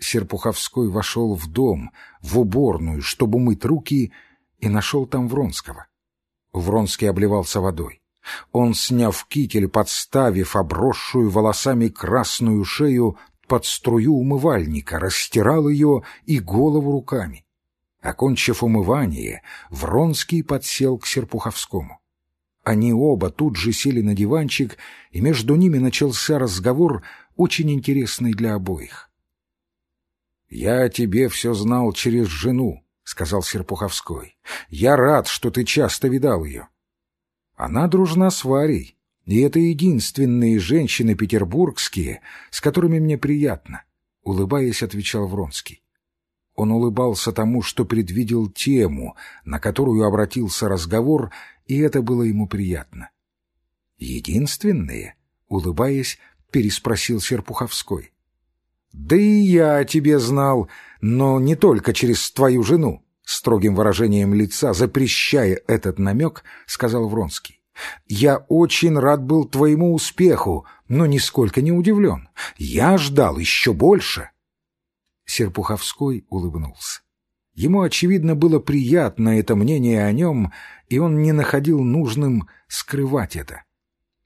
Серпуховской вошел в дом, в уборную, чтобы мыть руки, и нашел там Вронского. Вронский обливался водой. Он, сняв китель, подставив обросшую волосами красную шею под струю умывальника, растирал ее и голову руками. Окончив умывание, Вронский подсел к Серпуховскому. Они оба тут же сели на диванчик, и между ними начался разговор, очень интересный для обоих. «Я о тебе все знал через жену», — сказал Серпуховской. «Я рад, что ты часто видал ее. Она дружна с Варей, и это единственные женщины петербургские, с которыми мне приятно», — улыбаясь, отвечал Вронский. Он улыбался тому, что предвидел тему, на которую обратился разговор, и это было ему приятно. «Единственные?» — улыбаясь, переспросил Серпуховской. «Да и я о тебе знал, но не только через твою жену», — строгим выражением лица, запрещая этот намек, сказал Вронский. «Я очень рад был твоему успеху, но нисколько не удивлен. Я ждал еще больше». Серпуховской улыбнулся. Ему, очевидно, было приятно это мнение о нем, и он не находил нужным скрывать это.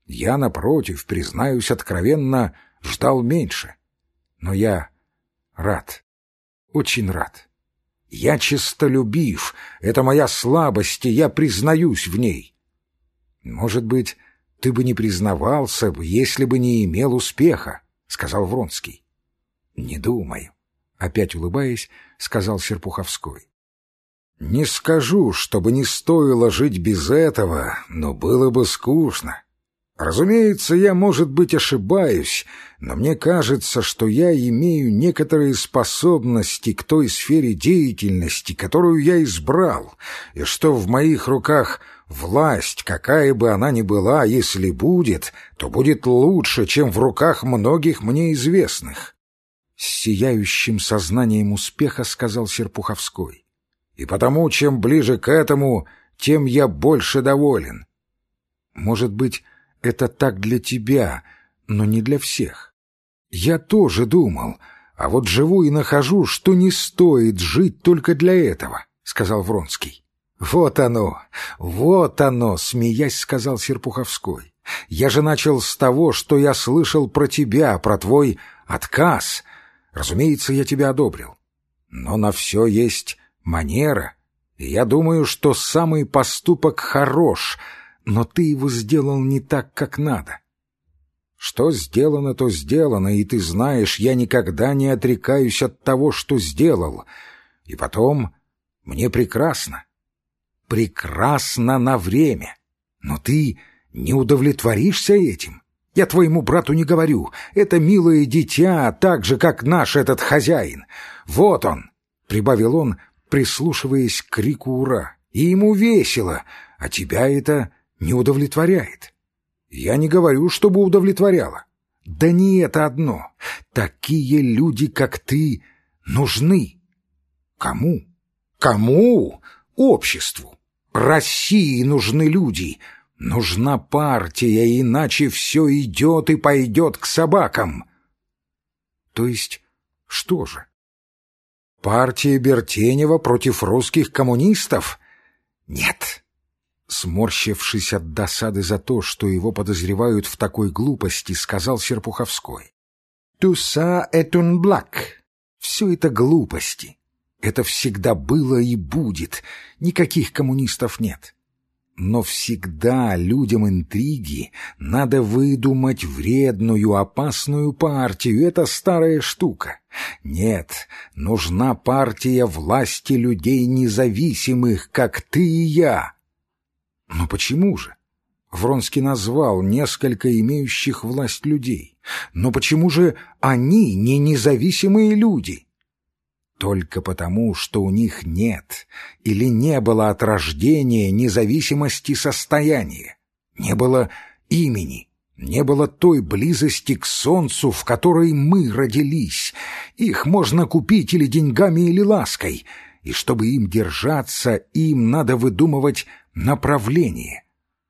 Я, напротив, признаюсь откровенно, ждал меньше. Но я рад, очень рад. Я честолюбив, это моя слабость, и я признаюсь в ней. Может быть, ты бы не признавался, если бы не имел успеха, — сказал Вронский. Не думаю. Опять улыбаясь, сказал Серпуховской. «Не скажу, чтобы не стоило жить без этого, но было бы скучно. Разумеется, я, может быть, ошибаюсь, но мне кажется, что я имею некоторые способности к той сфере деятельности, которую я избрал, и что в моих руках власть, какая бы она ни была, если будет, то будет лучше, чем в руках многих мне известных. С сияющим сознанием успеха сказал Серпуховской. И потому, чем ближе к этому, тем я больше доволен. Может быть, это так для тебя, но не для всех. Я тоже думал, а вот живу и нахожу, что не стоит жить только для этого, — сказал Вронский. «Вот оно, вот оно!» — смеясь сказал Серпуховской. «Я же начал с того, что я слышал про тебя, про твой отказ, Разумеется, я тебя одобрил. Но на все есть манера, и я думаю, что самый поступок хорош, но ты его сделал не так, как надо. Что сделано, то сделано, и ты знаешь, я никогда не отрекаюсь от того, что сделал. И потом, мне прекрасно. Прекрасно на время. Но ты не удовлетворишься этим. Я твоему брату не говорю. Это милое дитя, так же, как наш этот хозяин. Вот он!» — прибавил он, прислушиваясь к крику «Ура!» «И ему весело, а тебя это не удовлетворяет». «Я не говорю, чтобы удовлетворяло. Да не это одно. Такие люди, как ты, нужны. Кому? Кому? Обществу. России нужны люди, Нужна партия, иначе все идет и пойдет к собакам. То есть что же? Партия Бертенева против русских коммунистов? Нет. Сморщившись от досады за то, что его подозревают в такой глупости, сказал Серпуховской. «Туса этун блак. Все это глупости. Это всегда было и будет. Никаких коммунистов нет. Но всегда людям интриги надо выдумать вредную, опасную партию. Это старая штука. Нет, нужна партия власти людей независимых, как ты и я. Но почему же? Вронский назвал несколько имеющих власть людей. Но почему же они не независимые люди? только потому, что у них нет или не было от рождения независимости состояния, не было имени, не было той близости к солнцу, в которой мы родились. Их можно купить или деньгами, или лаской, и чтобы им держаться, им надо выдумывать направление.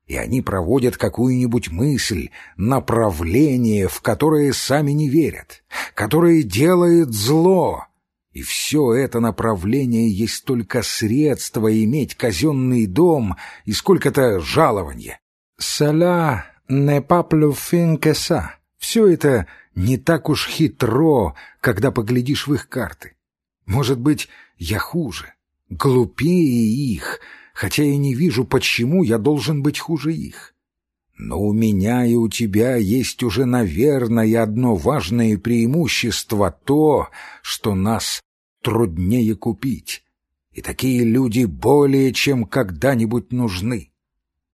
и они проводят какую-нибудь мысль, направление, в которое сами не верят, которое делает зло. И все это направление есть только средство иметь казенный дом и сколько-то жалования. «Сала не паплю финкеса». Все это не так уж хитро, когда поглядишь в их карты. Может быть, я хуже, глупее их, хотя я не вижу, почему я должен быть хуже их. Но у меня и у тебя есть уже, наверное, одно важное преимущество — то, что нас труднее купить. И такие люди более чем когда-нибудь нужны.